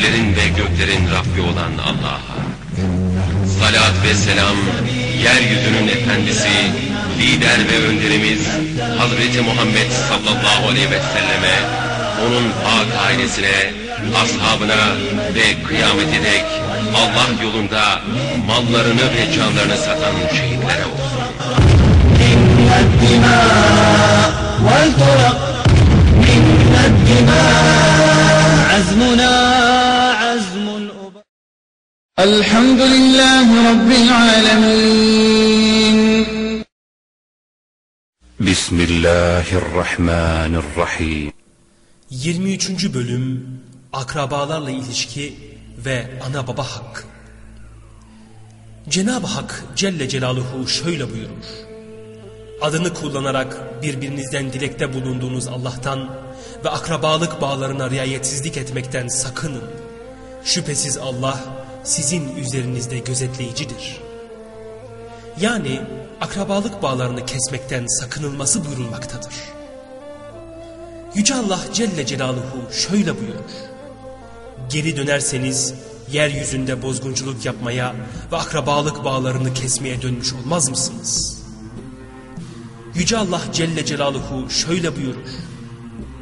yerlerin ve göklerin Rabbi olan Allah'a. Salat ve selam, yeryüzünün efendisi, lider ve önderimiz Hazreti Muhammed sallallahu aleyhi ve selleme, onun pak ailesine, ashabına ve kıyamete dek Allah yolunda mallarını ve canlarını satan şehitlere olsun. منا الدماء والفرق منا الدماء عزمنا عزم الأباء Elhamdülillahi Rabbil alemin. Bismillahirrahmanirrahim. 23. Bölüm Akrabalarla ilişki ve Ana Baba Hakkı Cenab-ı Hak Celle Celaluhu şöyle buyurur. Adını kullanarak birbirinizden dilekte bulunduğunuz Allah'tan ve akrabalık bağlarına riayetsizlik etmekten sakının. Şüphesiz Allah sizin üzerinizde gözetleyicidir. Yani akrabalık bağlarını kesmekten sakınılması buyurulmaktadır. Yüce Allah Celle Celaluhu şöyle buyurur. Geri dönerseniz yeryüzünde bozgunculuk yapmaya ve akrabalık bağlarını kesmeye dönmüş olmaz mısınız? Yüce Allah Celle Celaluhu şöyle buyurur.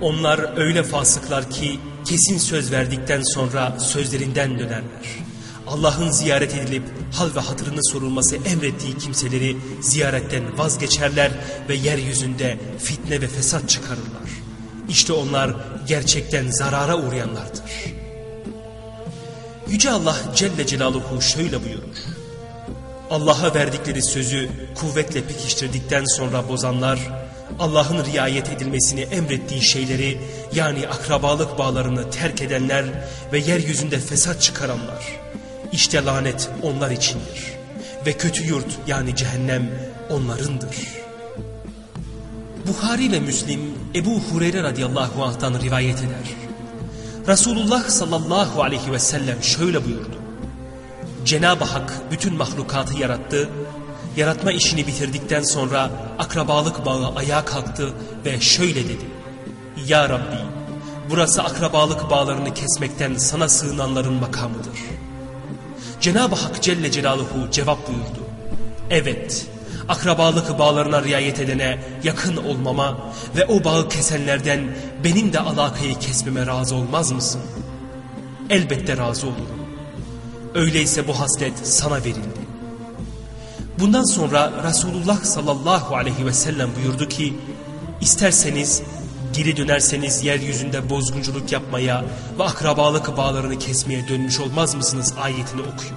Onlar öyle fasıklar ki kesin söz verdikten sonra sözlerinden dönerler. Allah'ın ziyaret edilip hal ve hatırını sorulması emrettiği kimseleri ziyaretten vazgeçerler ve yeryüzünde fitne ve fesat çıkarırlar. İşte onlar gerçekten zarara uğrayanlardır. Yüce Allah Celle Celaluhu şöyle buyurur. Allah'a verdikleri sözü kuvvetle pekiştirdikten sonra bozanlar, Allah'ın riayet edilmesini emrettiği şeyleri yani akrabalık bağlarını terk edenler ve yeryüzünde fesat çıkaranlar. İşte lanet onlar içindir. Ve kötü yurt yani cehennem onlarındır. Bukhari ve Müslim Ebu Hureyre radıyallahu anh'tan rivayet eder. Resulullah sallallahu aleyhi ve sellem şöyle buyurdu. Cenab-ı Hak bütün mahlukatı yarattı, yaratma işini bitirdikten sonra akrabalık bağı ayağa kalktı ve şöyle dedi. Ya Rabbi, burası akrabalık bağlarını kesmekten sana sığınanların makamıdır. Cenab-ı Hak Celle Celaluhu cevap buyurdu. Evet, akrabalık bağlarına riayet edene yakın olmama ve o bağı kesenlerden benim de alakayı kesmeme razı olmaz mısın? Elbette razı olurum. Öyleyse bu haslet sana verildi. Bundan sonra Resulullah sallallahu aleyhi ve sellem buyurdu ki, isterseniz geri dönerseniz yeryüzünde bozgunculuk yapmaya ve akrabalık bağlarını kesmeye dönmüş olmaz mısınız ayetini okuyun.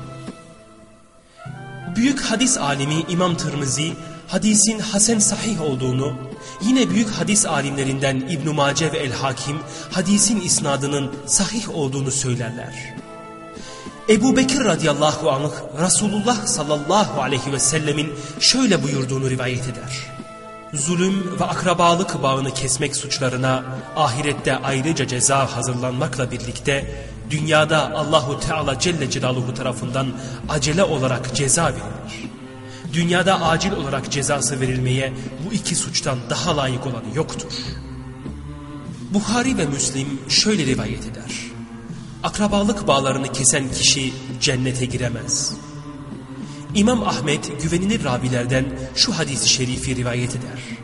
Büyük hadis alimi İmam Tirmizi hadisin hasen sahih olduğunu, yine büyük hadis alimlerinden İbn Mace ve El Hakim hadisin isnadının sahih olduğunu söylerler. Ebu Bekir radıyallahu anh Resulullah sallallahu aleyhi ve sellemin şöyle buyurduğunu rivayet eder. Zulüm ve akrabalık bağını kesmek suçlarına ahirette ayrıca ceza hazırlanmakla birlikte dünyada Allahu Teala Celle Celaluhu tarafından acele olarak ceza verilir. Dünyada acil olarak cezası verilmeye bu iki suçtan daha layık olanı yoktur. Bukhari ve Müslim şöyle rivayet eder. Akrabalık bağlarını kesen kişi cennete giremez. İmam Ahmet güvenilir ravilerden şu hadisi şerifi rivayet eder.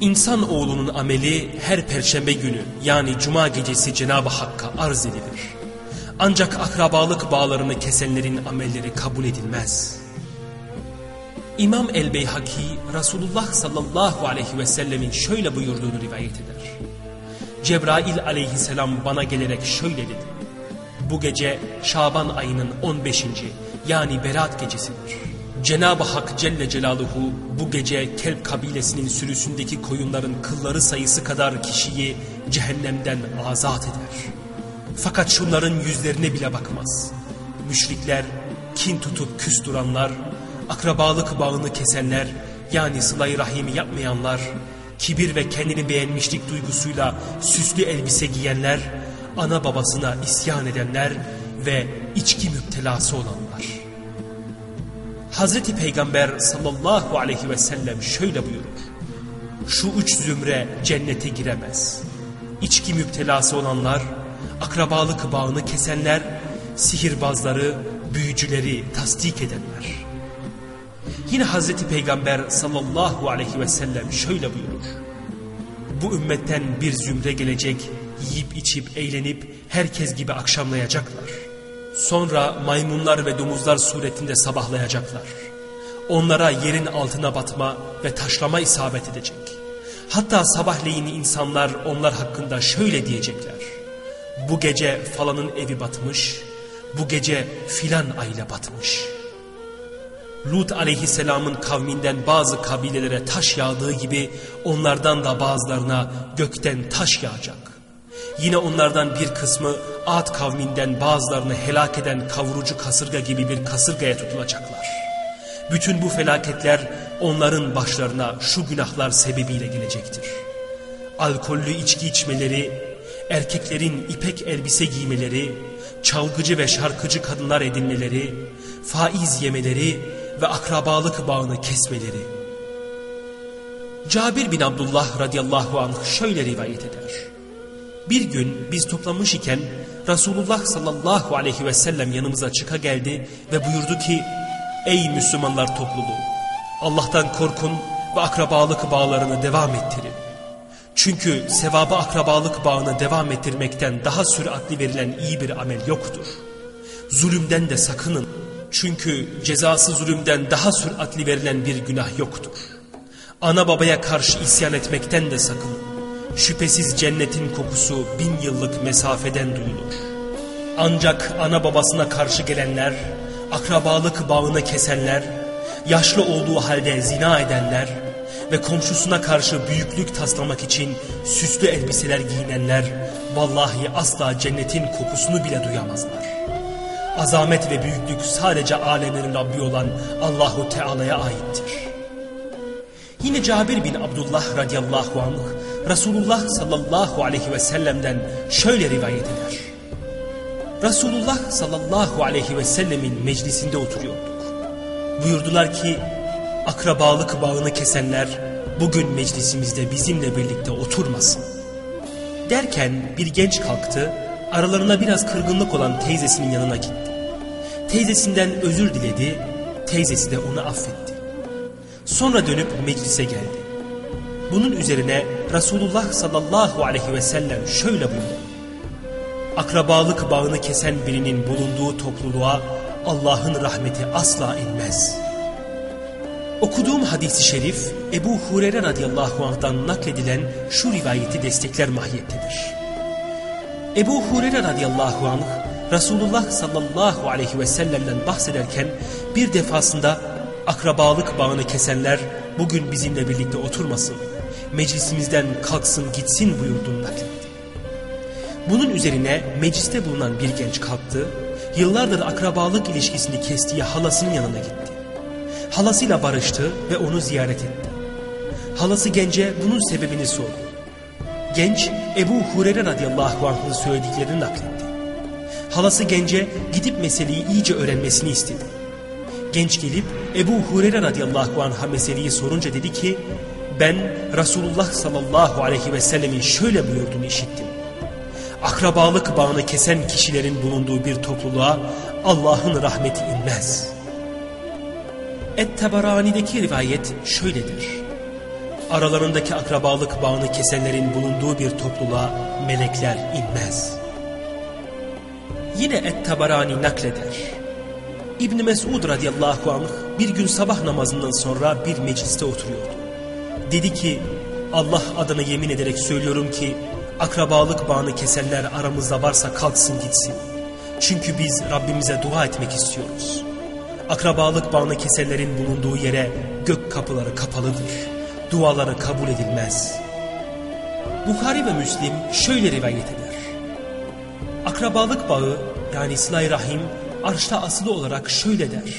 İnsan oğlunun ameli her perşembe günü yani cuma gecesi Cenab-ı Hakk'a arz edilir. Ancak akrabalık bağlarını kesenlerin amelleri kabul edilmez. İmam el-Beyhaki Resulullah sallallahu aleyhi ve sellemin şöyle buyurduğunu rivayet eder. Cebrail aleyhisselam bana gelerek şöyle dedi. Bu gece Şaban ayının 15. yani Berat gecesidir. Cenab-ı Hak Celle Celaluhu bu gece Kelp kabilesinin sürüsündeki koyunların kılları sayısı kadar kişiyi cehennemden azat eder. Fakat şunların yüzlerine bile bakmaz. Müşrikler, kin tutup küs duranlar, akrabalık bağını kesenler, yani sıla rahimi yapmayanlar, kibir ve kendini beğenmişlik duygusuyla süslü elbise giyenler, ana babasına isyan edenler ve içki müptelası olanlar. Hazreti Peygamber sallallahu aleyhi ve sellem şöyle buyurur. Şu üç zümre cennete giremez. İçki müptelası olanlar, akrabalık bağını kesenler, sihirbazları, büyücüleri tasdik edenler. Yine Hazreti Peygamber sallallahu aleyhi ve sellem şöyle buyurur. Bu ümmetten bir zümre gelecek, yiyip içip eğlenip herkes gibi akşamlayacaklar. Sonra maymunlar ve domuzlar suretinde sabahlayacaklar. Onlara yerin altına batma ve taşlama isabet edecek. Hatta sabahleyin insanlar onlar hakkında şöyle diyecekler. Bu gece falanın evi batmış, bu gece filan aile batmış. Lut aleyhisselamın kavminden bazı kabilelere taş yağdığı gibi onlardan da bazılarına gökten taş yağacak. Yine onlardan bir kısmı Ad kavminden bazılarını helak eden kavurucu kasırga gibi bir kasırgaya tutulacaklar. Bütün bu felaketler onların başlarına şu günahlar sebebiyle gelecektir. Alkollü içki içmeleri, erkeklerin ipek elbise giymeleri, çalgıcı ve şarkıcı kadınlar edinmeleri, faiz yemeleri ve akrabalık bağını kesmeleri. Cabir bin Abdullah radıyallahu anh şöyle rivayet eder. Bir gün biz toplamış iken Resulullah sallallahu aleyhi ve sellem yanımıza çıka geldi ve buyurdu ki Ey Müslümanlar topluluğu Allah'tan korkun ve akrabalık bağlarını devam ettirin. Çünkü sevabı akrabalık bağını devam ettirmekten daha süratli verilen iyi bir amel yoktur. Zulümden de sakının. Çünkü cezası zulümden daha süratli verilen bir günah yoktur. Ana babaya karşı isyan etmekten de sakının. Şüphesiz cennetin kokusu bin yıllık mesafeden duyulur. Ancak ana babasına karşı gelenler, akrabalık bağını kesenler, yaşlı olduğu halde zina edenler ve komşusuna karşı büyüklük taslamak için süslü elbiseler giyinenler, vallahi asla cennetin kokusunu bile duyamazlar. Azamet ve büyüklük sadece alemlerin Rabbi olan Allahu Teala'ya aittir. Yine Cabir bin Abdullah radıyallahu anh Resulullah sallallahu aleyhi ve sellem'den şöyle rivayet eder. Resulullah sallallahu aleyhi ve sellemin meclisinde oturuyorduk. Buyurdular ki akrabalık bağını kesenler bugün meclisimizde bizimle birlikte oturmasın. Derken bir genç kalktı aralarına biraz kırgınlık olan teyzesinin yanına gitti. Teyzesinden özür diledi, teyzesi de onu affetti. Sonra dönüp meclise geldi. Bunun üzerine Resulullah sallallahu aleyhi ve sellem şöyle buyurdu. Akrabalık bağını kesen birinin bulunduğu topluluğa Allah'ın rahmeti asla inmez. Okuduğum hadisi şerif Ebu Hurer'e radıyallahu anh'dan nakledilen şu rivayeti destekler mahiyettedir. Ebu Hurer'e radıyallahu anh Resulullah sallallahu aleyhi ve sellem'den bahsederken bir defasında akrabalık bağını kesenler bugün bizimle birlikte oturmasın, meclisimizden kalksın gitsin buyurduğunu nakletti. Bunun üzerine mecliste bulunan bir genç kalktı, yıllardır akrabalık ilişkisini kestiği halasının yanına gitti. Halasıyla barıştı ve onu ziyaret etti. Halası gence bunun sebebini sordu. Genç Ebu Hurer'e radıyallahu anh'ın söylediklerini nakletti. Halası gence gidip meseleyi iyice öğrenmesini istedi. Genç gelip Ebu Hurer'e radıyallahu anh'a meseleyi sorunca dedi ki ben Resulullah sallallahu aleyhi ve sellemin şöyle buyurduğunu işittim. Akrabalık bağını kesen kişilerin bulunduğu bir topluluğa Allah'ın rahmeti inmez. Et-Tabarani'deki rivayet şöyledir. Aralarındaki akrabalık bağını kesenlerin bulunduğu bir topluluğa melekler inmez. Yine Et-Tabarani nakleder. İbni Mesud radıyallahu anh bir gün sabah namazından sonra bir mecliste oturuyordu. Dedi ki Allah adına yemin ederek söylüyorum ki akrabalık bağını kesenler aramızda varsa kalksın gitsin. Çünkü biz Rabbimize dua etmek istiyoruz. Akrabalık bağını kesenlerin bulunduğu yere gök kapıları kapalıdır. Duaları kabul edilmez. Bukhari ve Müslim şöyle rivayet eder. Akrabalık bağı yani sıla rahim arşta asılı olarak şöyle der.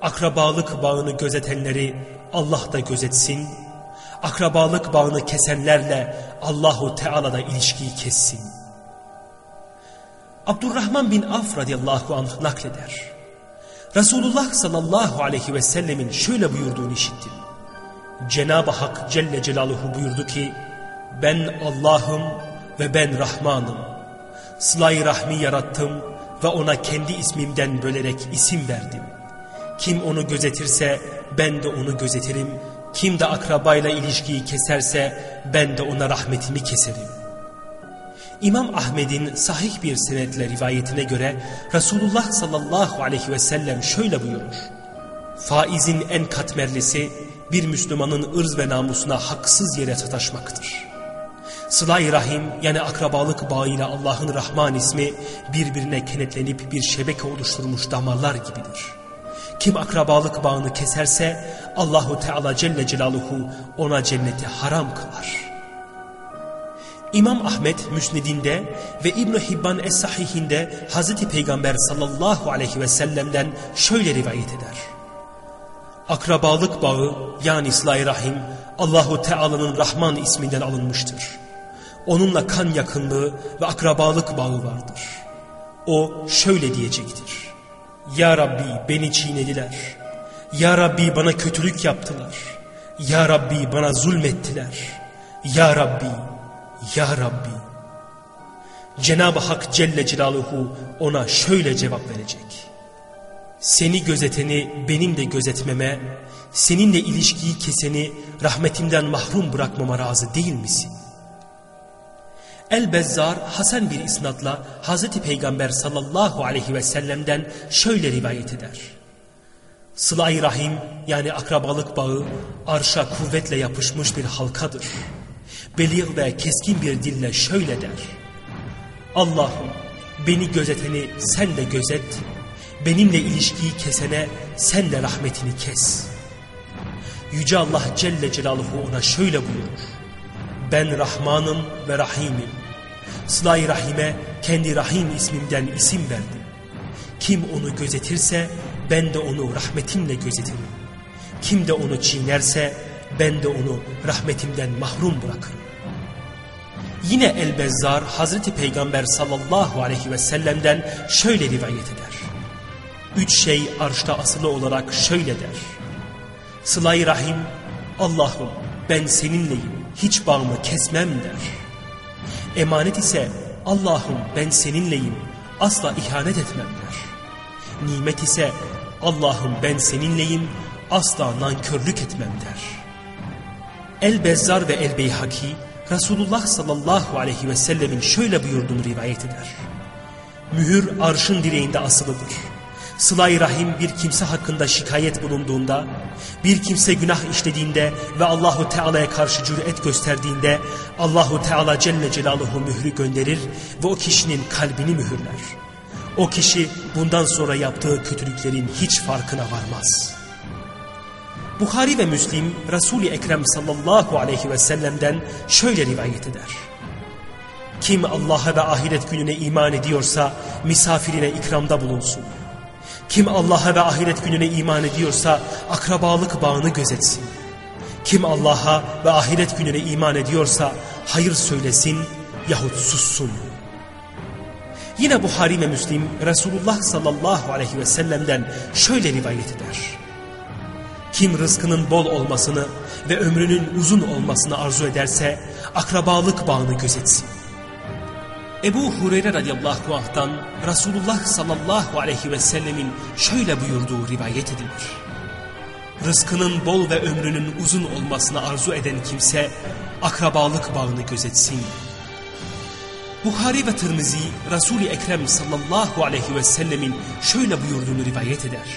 Akrabalık bağını gözetenleri Allah da gözetsin. Akrabalık bağını kesenlerle Allahu Teala da ilişkiyi kessin. Abdurrahman bin Af radıyallahu anh nakleder. Resulullah sallallahu aleyhi ve sellemin şöyle buyurduğunu işittim. Cenab-ı Hak Celle Celaluhu buyurdu ki, ben Allah'ım ve ben Rahman'ım. Sıla-i Rahmi yarattım ve ona kendi ismimden bölerek isim verdim. Kim onu gözetirse ben de onu gözetirim. Kim de akrabayla ilişkiyi keserse ben de ona rahmetimi keserim. İmam Ahmet'in sahih bir senetle rivayetine göre Resulullah sallallahu aleyhi ve sellem şöyle buyurur. Faizin en katmerlisi bir Müslümanın ırz ve namusuna haksız yere sataşmaktır. Sıla-i Rahim yani akrabalık bağıyla Allah'ın Rahman ismi birbirine kenetlenip bir şebeke oluşturmuş damarlar gibidir. Kim akrabalık bağını keserse Allahu Teala Celle Celaluhu ona cenneti haram kılar. İmam Ahmet Müsned'inde ve İbn Hibban Es-Sahihinde Hazreti Peygamber sallallahu aleyhi ve sellem'den şöyle rivayet eder. Akrabalık bağı yani sıla rahim Allahu Teala'nın Rahman isminden alınmıştır. Onunla kan yakınlığı ve akrabalık bağı vardır. O şöyle diyecektir. Ya Rabbi beni çiğnediler. Ya Rabbi bana kötülük yaptılar. Ya Rabbi bana zulmettiler. Ya Rabbi, Ya Rabbi. Cenab-ı Hak Celle Celaluhu ona şöyle cevap verecek. Seni gözeteni benim de gözetmeme, seninle ilişkiyi keseni rahmetimden mahrum bırakmama razı değil misin? El-Bezzar Hasan bir isnatla Hazreti Peygamber sallallahu aleyhi ve sellem'den şöyle rivayet eder. Sıla-i Rahim yani akrabalık bağı arşa kuvvetle yapışmış bir halkadır. Belir ve keskin bir dille şöyle der. Allah'ım beni gözeteni sen de gözet, benimle ilişkiyi kesene sen de rahmetini kes. Yüce Allah Celle Celaluhu ona şöyle buyurur. Ben Rahmanım ve Rahim'im. Sıla-i Rahim'e kendi Rahim ismimden isim verdim. Kim onu gözetirse ben de onu rahmetimle gözetirim. Kim de onu çiğnerse ben de onu rahmetimden mahrum bırakırım. Yine El-Bezzar Hazreti Peygamber sallallahu aleyhi ve sellem'den şöyle rivayet eder. Üç şey arşta asılı olarak şöyle der. Sıla-i Rahim Allah'ım ben seninleyim hiç bağımı kesmem der. Emanet ise Allah'ım ben seninleyim asla ihanet etmem der. Nimet ise Allah'ım ben seninleyim asla nankörlük etmem der. El-Bezzar ve El-Beyhaki Resulullah sallallahu aleyhi ve sellemin şöyle buyurduğunu rivayet eder. Mühür arşın direğinde asılıdır. Sıla-i Rahim bir kimse hakkında şikayet bulunduğunda, bir kimse günah işlediğinde ve Allahu Teala'ya karşı cüret gösterdiğinde Allahu Teala Celle Celaluhu mührü gönderir ve o kişinin kalbini mühürler. O kişi bundan sonra yaptığı kötülüklerin hiç farkına varmaz. Bukhari ve Müslim Resul-i Ekrem sallallahu aleyhi ve sellem'den şöyle rivayet eder. Kim Allah'a ve ahiret gününe iman ediyorsa misafirine ikramda bulunsun. Kim Allah'a ve ahiret gününe iman ediyorsa akrabalık bağını gözetsin. Kim Allah'a ve ahiret gününe iman ediyorsa hayır söylesin yahut sussun. Yine Buhari ve Müslim Resulullah sallallahu aleyhi ve sellem'den şöyle rivayet eder. Kim rızkının bol olmasını ve ömrünün uzun olmasını arzu ederse akrabalık bağını gözetsin. Ebu Hureyre radıyallahu anh'tan Resulullah sallallahu aleyhi ve sellemin şöyle buyurduğu rivayet edilir. Rızkının bol ve ömrünün uzun olmasını arzu eden kimse akrabalık bağını gözetsin. Bukhari ve Tirmizi Resul-i Ekrem sallallahu aleyhi ve sellemin şöyle buyurduğunu rivayet eder.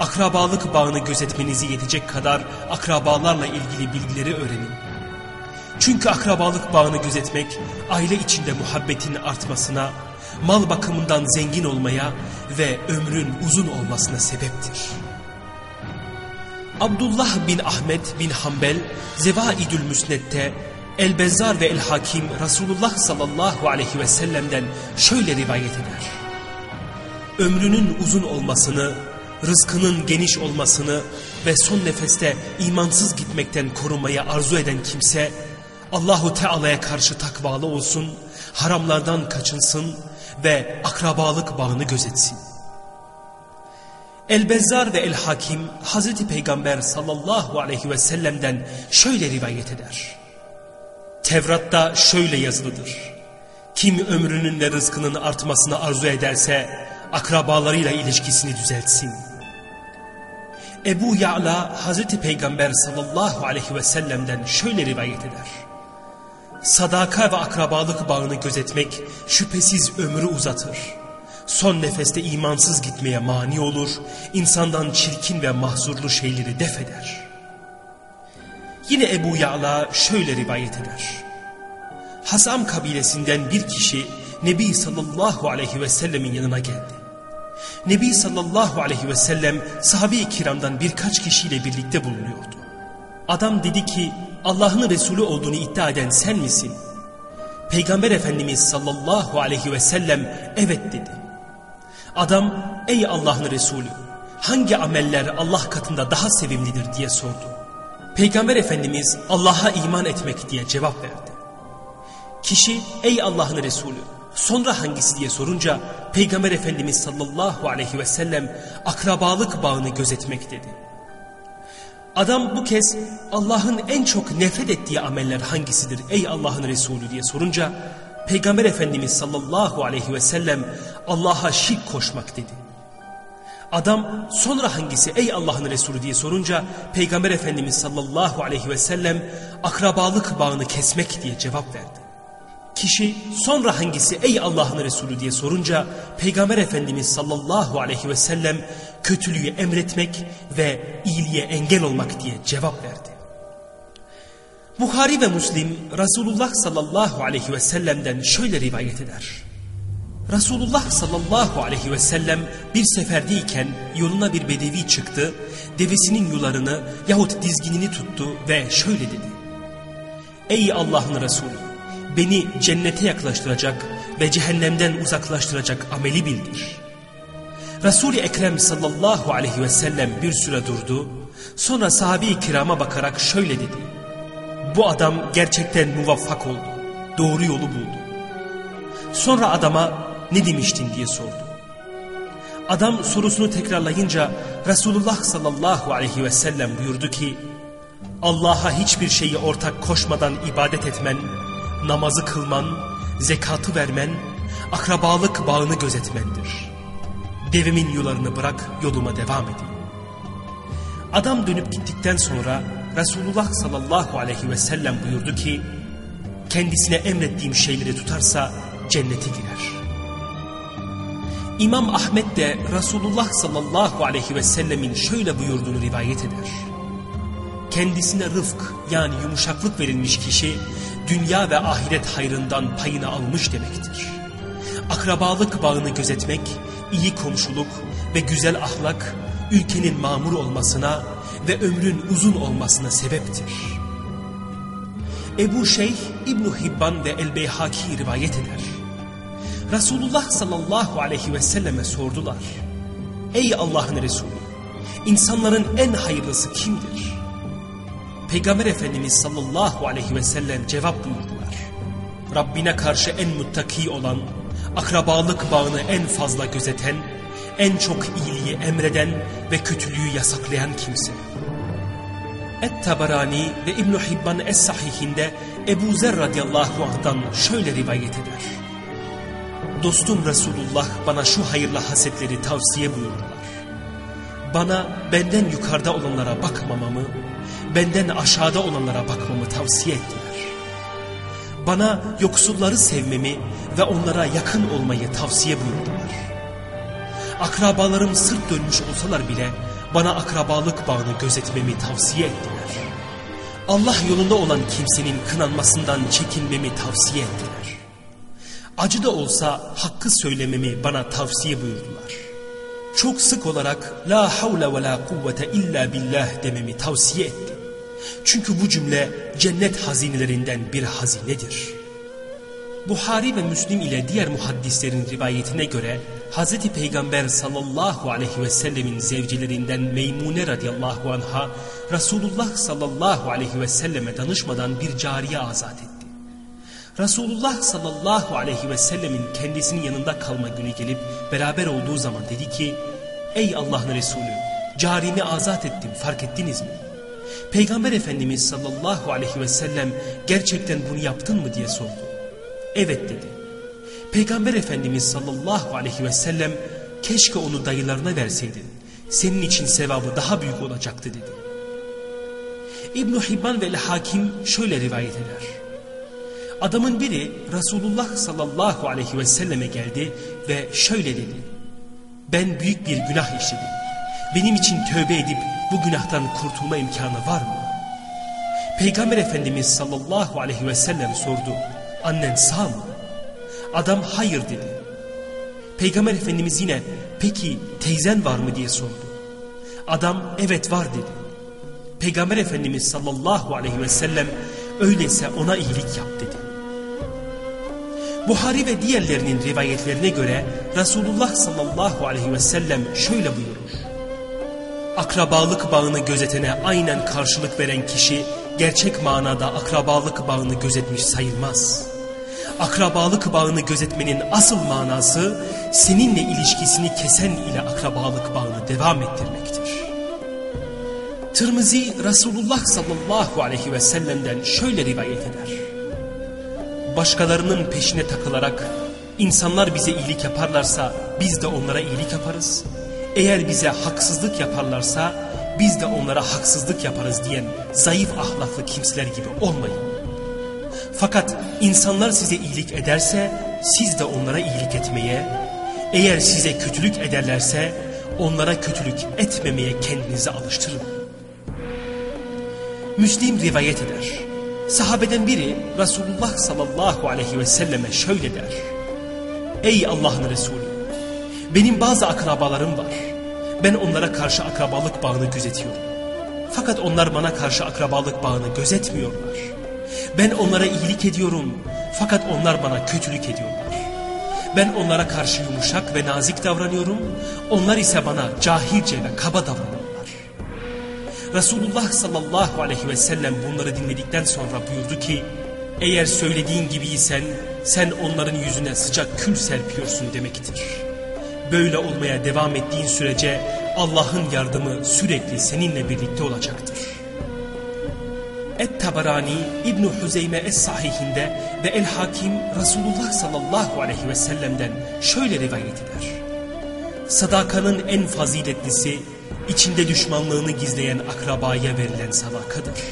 Akrabalık bağını gözetmenizi yetecek kadar akrabalarla ilgili bilgileri öğrenin. Çünkü akrabalık bağını gözetmek aile içinde muhabbetin artmasına, mal bakımından zengin olmaya ve ömrün uzun olmasına sebeptir. Abdullah bin Ahmet bin Hanbel Zevaidül Müsned'de El-Bezzar ve El-Hakim Resulullah sallallahu aleyhi ve sellem'den şöyle rivayet eder. Ömrünün uzun olmasını, rızkının geniş olmasını ve son nefeste imansız gitmekten korunmayı arzu eden kimse Allahu Teala'ya karşı takvalı olsun, haramlardan kaçınsın ve akrabalık bağını gözetsin. El-Bezzar ve El-Hakim Hazreti Peygamber sallallahu aleyhi ve sellem'den şöyle rivayet eder. Tevrat'ta şöyle yazılıdır. Kim ömrünün ve rızkının artmasını arzu ederse akrabalarıyla ilişkisini düzeltsin. Ebu Ya'la Hazreti Peygamber sallallahu aleyhi ve sellem'den şöyle rivayet eder. Sadaka ve akrabalık bağını gözetmek şüphesiz ömrü uzatır. Son nefeste imansız gitmeye mani olur, insandan çirkin ve mahzurlu şeyleri def eder. Yine Ebu Ya'la şöyle rivayet eder. Hasam kabilesinden bir kişi Nebi sallallahu aleyhi ve sellemin yanına geldi. Nebi sallallahu aleyhi ve sellem sahabe-i kiramdan birkaç kişiyle birlikte bulunuyordu. Adam dedi ki Allah'ın Resulü olduğunu iddia eden sen misin? Peygamber Efendimiz sallallahu aleyhi ve sellem evet dedi. Adam ey Allah'ın Resulü hangi ameller Allah katında daha sevimlidir diye sordu. Peygamber Efendimiz Allah'a iman etmek diye cevap verdi. Kişi ey Allah'ın Resulü sonra hangisi diye sorunca Peygamber Efendimiz sallallahu aleyhi ve sellem akrabalık bağını gözetmek dedi. Adam bu kez Allah'ın en çok nefret ettiği ameller hangisidir ey Allah'ın Resulü diye sorunca Peygamber Efendimiz sallallahu aleyhi ve sellem Allah'a şirk koşmak dedi. Adam sonra hangisi ey Allah'ın Resulü diye sorunca Peygamber Efendimiz sallallahu aleyhi ve sellem akrabalık bağını kesmek diye cevap verdi. Kişi sonra hangisi ey Allah'ın Resulü diye sorunca Peygamber Efendimiz sallallahu aleyhi ve sellem kötülüğü emretmek ve iyiliğe engel olmak diye cevap verdi. Bukhari ve Müslim Resulullah sallallahu aleyhi ve sellem'den şöyle rivayet eder. Resulullah sallallahu aleyhi ve sellem bir seferdeyken yoluna bir bedevi çıktı, devesinin yularını yahut dizginini tuttu ve şöyle dedi. Ey Allah'ın Resulü beni cennete yaklaştıracak ve cehennemden uzaklaştıracak ameli bildir. Resul-i Ekrem sallallahu aleyhi ve sellem bir süre durdu, sonra sahabe-i kirama bakarak şöyle dedi. Bu adam gerçekten muvaffak oldu, doğru yolu buldu. Sonra adama ne demiştin diye sordu. Adam sorusunu tekrarlayınca Resulullah sallallahu aleyhi ve sellem buyurdu ki, Allah'a hiçbir şeyi ortak koşmadan ibadet etmen, namazı kılman, zekatı vermen, akrabalık bağını gözetmendir. Devimin yularını bırak yoluma devam edeyim. Adam dönüp gittikten sonra Resulullah sallallahu aleyhi ve sellem buyurdu ki, kendisine emrettiğim şeyleri tutarsa cennete girer. İmam Ahmet de Resulullah sallallahu aleyhi ve sellemin şöyle buyurduğunu rivayet eder. Kendisine rıfk yani yumuşaklık verilmiş kişi dünya ve ahiret hayrından payını almış demektir. Akrabalık bağını gözetmek, iyi komşuluk ve güzel ahlak ülkenin mamur olmasına ve ömrün uzun olmasına sebeptir. Ebu Şeyh İbn Hibban ve El-Beyhaki rivayet eder. Resulullah sallallahu aleyhi ve selleme sordular. Ey Allah'ın Resulü, insanların en hayırlısı kimdir? Peygamber Efendimiz sallallahu aleyhi ve sellem cevap buyurdular. Rabbine karşı en muttaki olan, akrabalık bağını en fazla gözeten, en çok iyiliği emreden ve kötülüğü yasaklayan kimse. Et-Tabarani ve İbn-i Hibban Es-Sahihinde Ebu Zer radıyallahu anh'dan şöyle rivayet eder. Dostum Resulullah bana şu hayırlı hasetleri tavsiye buyurdular. Bana benden yukarıda olanlara bakmamamı, benden aşağıda olanlara bakmamı tavsiye ettiler. Bana yoksulları sevmemi ve onlara yakın olmayı tavsiye buyurdular. Akrabalarım sırt dönmüş olsalar bile bana akrabalık bağını gözetmemi tavsiye ettiler. Allah yolunda olan kimsenin kınanmasından çekinmemi tavsiye ettiler. Acı da olsa hakkı söylememi bana tavsiye buyurdular. Çok sık olarak la havle ve la kuvvete illa billah dememi tavsiye etti. Çünkü bu cümle cennet hazinelerinden bir hazinedir. Buhari ve Müslim ile diğer muhaddislerin rivayetine göre Hz. Peygamber sallallahu aleyhi ve sellemin zevcilerinden Meymune radıyallahu anha Resulullah sallallahu aleyhi ve selleme danışmadan bir cariye azat etti. Resulullah sallallahu aleyhi ve sellemin kendisinin yanında kalma günü gelip beraber olduğu zaman dedi ki Ey Allah'ın Resulü carimi azat ettim fark ettiniz mi? Peygamber Efendimiz sallallahu aleyhi ve sellem gerçekten bunu yaptın mı diye sordu. Evet dedi. Peygamber Efendimiz sallallahu aleyhi ve sellem keşke onu dayılarına verseydin. Senin için sevabı daha büyük olacaktı dedi. İbn Hibban ve Hakim şöyle rivayet eder. Adamın biri Resulullah sallallahu aleyhi ve selleme geldi ve şöyle dedi. Ben büyük bir günah işledim. Benim için tövbe edip bu günahtan kurtulma imkanı var mı? Peygamber Efendimiz sallallahu aleyhi ve sellem sordu. Annen sağ mı? Adam hayır dedi. Peygamber Efendimiz yine peki teyzen var mı diye sordu. Adam evet var dedi. Peygamber Efendimiz sallallahu aleyhi ve sellem öyleyse ona iyilik yap dedi. Buhari ve diğerlerinin rivayetlerine göre Resulullah sallallahu aleyhi ve sellem şöyle buyurur. Akrabalık bağını gözetene aynen karşılık veren kişi gerçek manada akrabalık bağını gözetmiş sayılmaz. Akrabalık bağını gözetmenin asıl manası seninle ilişkisini kesen ile akrabalık bağını devam ettirmektir. Tirmizi Resulullah sallallahu aleyhi ve sellem'den şöyle rivayet eder. Başkalarının peşine takılarak insanlar bize iyilik yaparlarsa biz de onlara iyilik yaparız. Eğer bize haksızlık yaparlarsa biz de onlara haksızlık yaparız diyen zayıf ahlaklı kimseler gibi olmayın. Fakat insanlar size iyilik ederse siz de onlara iyilik etmeye, eğer size kötülük ederlerse onlara kötülük etmemeye kendinizi alıştırın. Müslim rivayet eder. Sahabeden biri Resulullah sallallahu aleyhi ve selleme şöyle der. Ey Allah'ın Resulü benim bazı akrabalarım var. Ben onlara karşı akrabalık bağını gözetiyorum. Fakat onlar bana karşı akrabalık bağını gözetmiyorlar. Ben onlara iyilik ediyorum. Fakat onlar bana kötülük ediyorlar. Ben onlara karşı yumuşak ve nazik davranıyorum. Onlar ise bana cahilce ve kaba davranıyorlar. Resulullah sallallahu aleyhi ve sellem bunları dinledikten sonra buyurdu ki eğer söylediğin gibiysen sen onların yüzüne sıcak kül serpiyorsun demektir. Böyle olmaya devam ettiğin sürece Allah'ın yardımı sürekli seninle birlikte olacaktır. Et-Tabarani İbn Huzeyme Es-Sahihinde ve El-Hakim Resulullah sallallahu aleyhi ve sellem'den şöyle rivayet eder. Sadakanın en faziletlisi içinde düşmanlığını gizleyen akrabaya verilen sadakadır.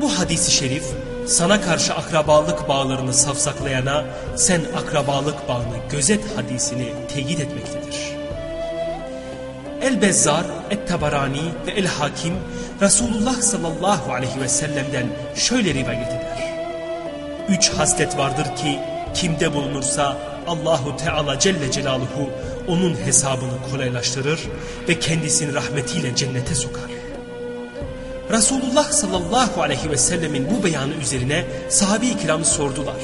Bu hadisi şerif sana karşı akrabalık bağlarını safsaklayana sen akrabalık bağını gözet hadisini teyit etmektedir. El-Bezzar, Et-Tabarani ve El-Hakim Resulullah sallallahu aleyhi ve sellem'den şöyle rivayet eder. Üç haslet vardır ki kimde bulunursa Allahu Teala Celle Celaluhu onun hesabını kolaylaştırır ve kendisini rahmetiyle cennete sokar. Resulullah sallallahu aleyhi ve sellemin bu beyanı üzerine sahabe-i kiram sordular.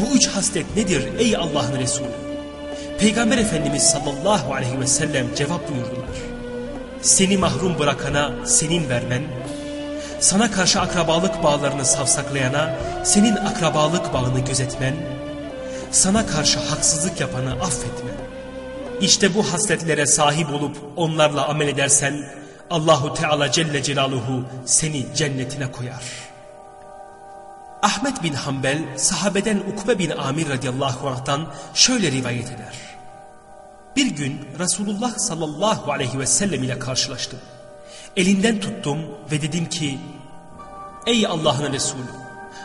Bu üç haslet nedir ey Allah'ın Resulü? Peygamber Efendimiz sallallahu aleyhi ve sellem cevap buyurdular. Seni mahrum bırakana senin vermen, sana karşı akrabalık bağlarını savsaklayana senin akrabalık bağını gözetmen, sana karşı haksızlık yapanı affetmen. İşte bu hasletlere sahip olup onlarla amel edersen Allahu Teala Celle Celaluhu seni cennetine koyar. Ahmet bin Hanbel sahabeden Ukbe bin Amir radıyallahu anh'tan şöyle rivayet eder. Bir gün Resulullah sallallahu aleyhi ve sellem ile karşılaştım. Elinden tuttum ve dedim ki Ey Allah'ın Resulü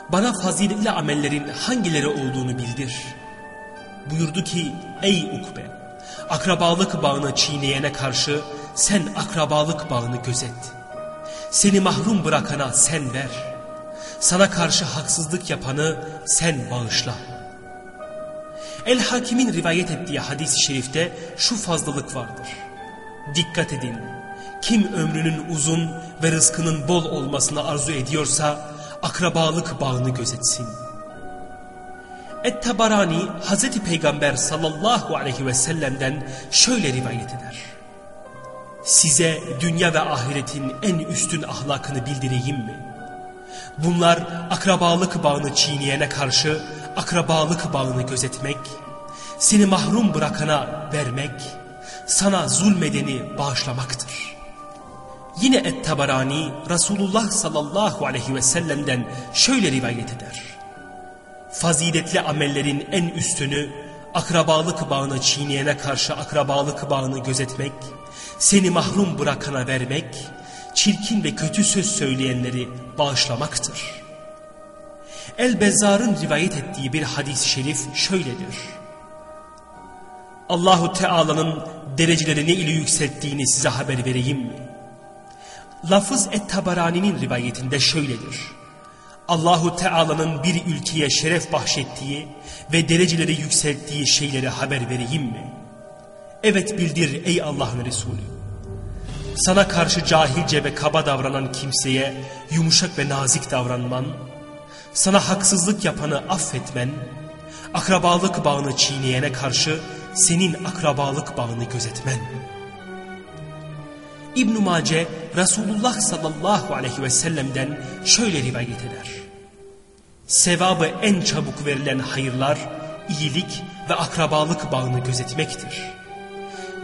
bana faziletli amellerin hangileri olduğunu bildir. Buyurdu ki ey Ukbe akrabalık bağını çiğneyene karşı sen akrabalık bağını gözet. Seni mahrum bırakana sen ver. Sana karşı haksızlık yapanı sen bağışla. El Hakim'in rivayet ettiği hadis-i şerifte şu fazlalık vardır. Dikkat edin. Kim ömrünün uzun ve rızkının bol olmasını arzu ediyorsa akrabalık bağını gözetsin. Et-Tabarani Hazreti Peygamber sallallahu aleyhi ve sellem'den şöyle rivayet eder. Size dünya ve ahiretin en üstün ahlakını bildireyim mi? Bunlar akrabalık bağını çiğneyene karşı akrabalık bağını gözetmek, seni mahrum bırakana vermek, sana zulmedeni bağışlamaktır. Yine Et-Tabarani Resulullah sallallahu aleyhi ve sellem'den şöyle rivayet eder. Faziletli amellerin en üstünü akrabalık bağını çiğneyene karşı akrabalık bağını gözetmek, seni mahrum bırakana vermek, çirkin ve kötü söz söyleyenleri bağışlamaktır. El-Bezzar'ın rivayet ettiği bir hadis-i şerif şöyledir. Allahu Teala'nın dereceleri ne ile yükselttiğini size haber vereyim mi? Lafız Et-Tabarani'nin rivayetinde şöyledir. Allahu Teala'nın bir ülkeye şeref bahşettiği ve dereceleri yükselttiği şeyleri haber vereyim mi? Evet bildir ey Allah'ın Resulü. Sana karşı cahilce ve kaba davranan kimseye yumuşak ve nazik davranman, sana haksızlık yapanı affetmen, akrabalık bağını çiğneyene karşı senin akrabalık bağını gözetmen. İbn-i Mace Resulullah sallallahu aleyhi ve sellem'den şöyle rivayet eder. Sevabı en çabuk verilen hayırlar, iyilik ve akrabalık bağını gözetmektir.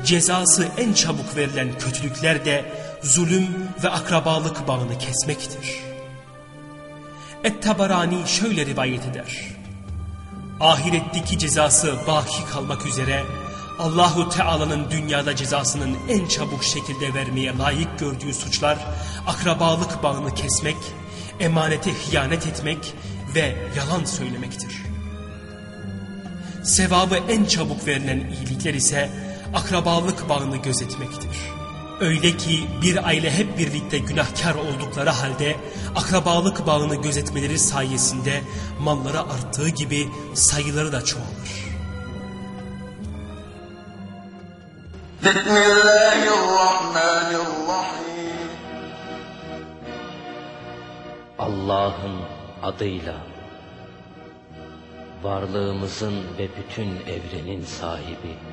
Cezası en çabuk verilen kötülükler de zulüm ve akrabalık bağını kesmektir. Et-Tabarani şöyle rivayet eder. Ahiretteki cezası baki kalmak üzere Allahu Teala'nın dünyada cezasının en çabuk şekilde vermeye layık gördüğü suçlar akrabalık bağını kesmek, emanete hıyanet etmek ve yalan söylemektir. Sevabı en çabuk verilen iyilikler ise akrabalık bağını gözetmektir. Öyle ki bir aile hep birlikte günahkar oldukları halde akrabalık bağını gözetmeleri sayesinde malları arttığı gibi sayıları da çoğalır. Allah'ın adıyla varlığımızın ve bütün evrenin sahibi